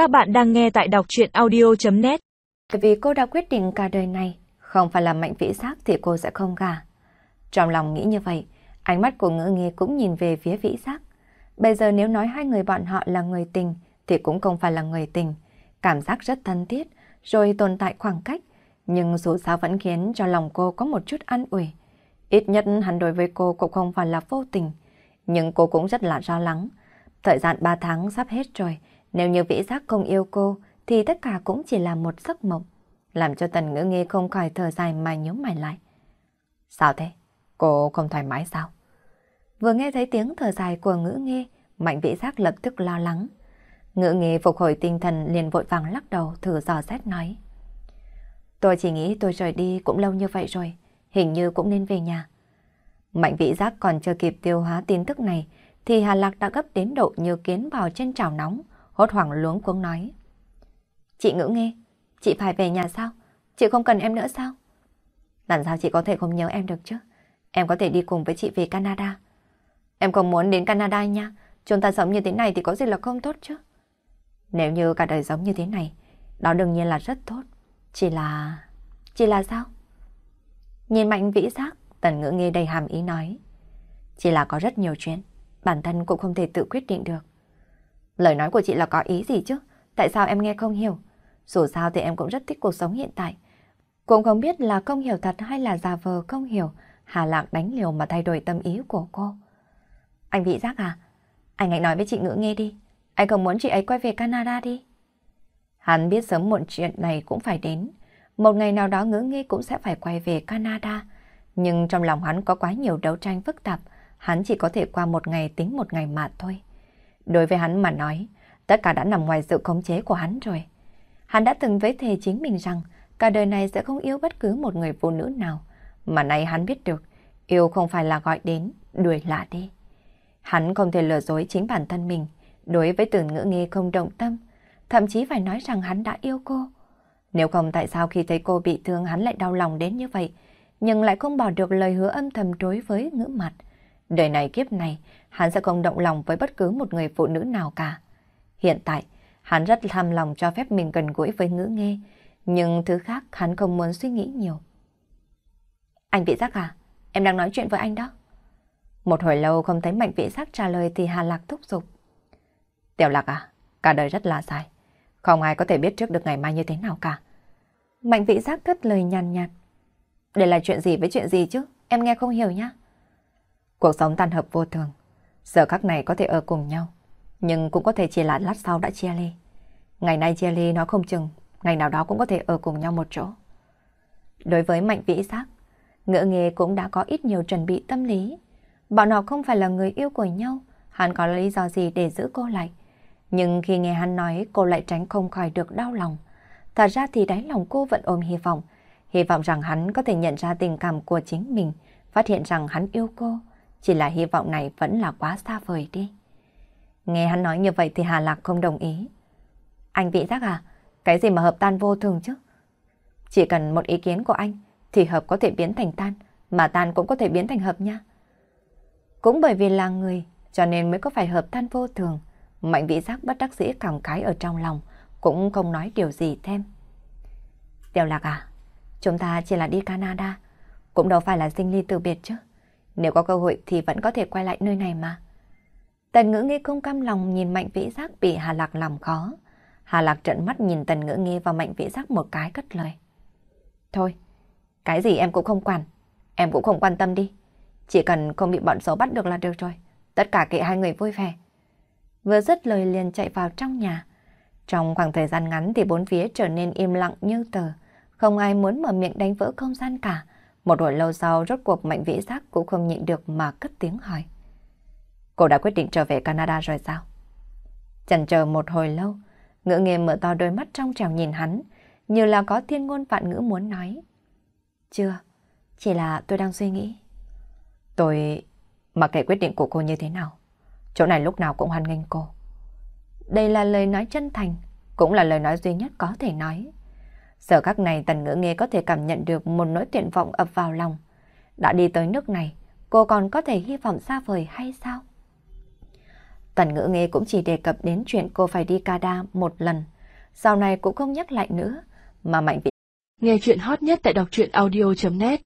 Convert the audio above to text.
Các bạn đang nghe tại đọc chuyện audio.net Vì cô đã quyết định cả đời này, không phải là mạnh vĩ giác thì cô sẽ không gả. Trong lòng nghĩ như vậy, ánh mắt của ngữ nghi cũng nhìn về phía vĩ giác. Bây giờ nếu nói hai người bọn họ là người tình thì cũng không phải là người tình. Cảm giác rất thân thiết, rồi tồn tại khoảng cách. Nhưng dù sao vẫn khiến cho lòng cô có một chút an ủi. Ít nhất hắn đối với cô cũng không phải là vô tình. Nhưng cô cũng rất là lo lắng. Thời gian 3 tháng sắp hết rồi. Nếu như vĩ giác không yêu cô, thì tất cả cũng chỉ là một giấc mộng. Làm cho tần ngữ nghe không khỏi thở dài mà nhớ mày lại. Sao thế? Cô không thoải mái sao? Vừa nghe thấy tiếng thở dài của ngữ nghe, mạnh vĩ giác lập tức lo lắng. Ngữ nghe phục hồi tinh thần liền vội vàng lắc đầu thử dò xét nói. Tôi chỉ nghĩ tôi rời đi cũng lâu như vậy rồi, hình như cũng nên về nhà. Mạnh vĩ giác còn chưa kịp tiêu hóa tin tức này, thì Hà Lạc đã gấp đến độ như kiến vào trên chảo nóng, hốt hoảng luống cuống nói. Chị ngữ nghe, chị phải về nhà sao? Chị không cần em nữa sao? Làm sao chị có thể không nhớ em được chứ? Em có thể đi cùng với chị về Canada. Em không muốn đến Canada nha. Chúng ta sống như thế này thì có gì là không tốt chứ? Nếu như cả đời sống như thế này, đó đương nhiên là rất tốt. Chỉ là... Chỉ là sao? Nhìn mạnh vĩ giác, tần ngữ nghe đầy hàm ý nói. Chỉ là có rất nhiều chuyện, bản thân cũng không thể tự quyết định được. Lời nói của chị là có ý gì chứ? Tại sao em nghe không hiểu? Dù sao thì em cũng rất thích cuộc sống hiện tại. Cũng không biết là không hiểu thật hay là giả vờ không hiểu. Hà Lạc đánh liều mà thay đổi tâm ý của cô. Anh bị Giác à? Anh hãy nói với chị Ngữ nghe đi. Anh không muốn chị ấy quay về Canada đi. Hắn biết sớm muộn chuyện này cũng phải đến. Một ngày nào đó Ngữ nghe cũng sẽ phải quay về Canada. Nhưng trong lòng hắn có quá nhiều đấu tranh phức tạp. Hắn chỉ có thể qua một ngày tính một ngày mà thôi. Đối với hắn mà nói, tất cả đã nằm ngoài sự khống chế của hắn rồi. Hắn đã từng với thề chính mình rằng cả đời này sẽ không yêu bất cứ một người phụ nữ nào. Mà nay hắn biết được, yêu không phải là gọi đến, đuổi lạ đi. Hắn không thể lừa dối chính bản thân mình, đối với từ ngữ nghe không động tâm, thậm chí phải nói rằng hắn đã yêu cô. Nếu không tại sao khi thấy cô bị thương hắn lại đau lòng đến như vậy, nhưng lại không bỏ được lời hứa âm thầm đối với ngữ mặt. Đời này kiếp này, hắn sẽ không động lòng với bất cứ một người phụ nữ nào cả. Hiện tại, hắn rất tham lòng cho phép mình gần gũi với ngữ nghe, nhưng thứ khác hắn không muốn suy nghĩ nhiều. Anh vị giác à? Em đang nói chuyện với anh đó. Một hồi lâu không thấy mạnh vị giác trả lời thì Hà Lạc thúc giục. Tiểu Lạc à, cả đời rất là dài. Không ai có thể biết trước được ngày mai như thế nào cả. Mạnh vị giác cất lời nhàn nhạt. Đây là chuyện gì với chuyện gì chứ? Em nghe không hiểu nhá. Cuộc sống tan hợp vô thường. Giờ khắc này có thể ở cùng nhau. Nhưng cũng có thể chỉ là lát sau đã chia ly. Ngày nay chia ly nó không chừng. Ngày nào đó cũng có thể ở cùng nhau một chỗ. Đối với mạnh vĩ giác, ngựa nghề cũng đã có ít nhiều chuẩn bị tâm lý. Bọn họ không phải là người yêu của nhau. Hắn có lý do gì để giữ cô lại. Nhưng khi nghe hắn nói cô lại tránh không khỏi được đau lòng. Thật ra thì đáy lòng cô vẫn ôm hy vọng. Hy vọng rằng hắn có thể nhận ra tình cảm của chính mình, phát hiện rằng hắn yêu cô. Chỉ là hy vọng này vẫn là quá xa vời đi. Nghe hắn nói như vậy thì Hà Lạc không đồng ý. Anh vị giác à? Cái gì mà hợp tan vô thường chứ? Chỉ cần một ý kiến của anh thì hợp có thể biến thành tan, mà tan cũng có thể biến thành hợp nha. Cũng bởi vì là người, cho nên mới có phải hợp tan vô thường. Mạnh vị giác bất đắc dĩ cảm cái ở trong lòng, cũng không nói điều gì thêm. Tiểu lạc à, chúng ta chỉ là đi Canada, cũng đâu phải là sinh ly từ biệt chứ. Nếu có cơ hội thì vẫn có thể quay lại nơi này mà. Tần ngữ nghi không cam lòng nhìn mạnh vĩ giác bị Hà Lạc làm khó. Hà Lạc trận mắt nhìn tần ngữ nghi và mạnh vĩ giác một cái cất lời. Thôi, cái gì em cũng không quản, em cũng không quan tâm đi. Chỉ cần không bị bọn xấu bắt được là được rồi. Tất cả kệ hai người vui vẻ. Vừa dứt lời liền chạy vào trong nhà. Trong khoảng thời gian ngắn thì bốn phía trở nên im lặng như tờ. Không ai muốn mở miệng đánh vỡ không gian cả. Một hồi lâu sau rốt cuộc mạnh vĩ giác cũng không nhịn được mà cất tiếng hỏi. Cô đã quyết định trở về Canada rồi sao? Chần chờ một hồi lâu, ngữ nghề mở to đôi mắt trong trèo nhìn hắn, như là có thiên ngôn vạn ngữ muốn nói. Chưa, chỉ là tôi đang suy nghĩ. Tôi... mặc kệ quyết định của cô như thế nào, chỗ này lúc nào cũng hoan nghênh cô. Đây là lời nói chân thành, cũng là lời nói duy nhất có thể nói. Giờ khắc này tần ngữ nghe có thể cảm nhận được một nỗi tuyệt vọng ập vào lòng. Đã đi tới nước này, cô còn có thể hy vọng xa vời hay sao? Tần ngữ nghe cũng chỉ đề cập đến chuyện cô phải đi Canada một lần. Sau này cũng không nhắc lại nữa. Mà Mạnh Vĩ Nghe chuyện hot nhất tại đọc truyện audio.net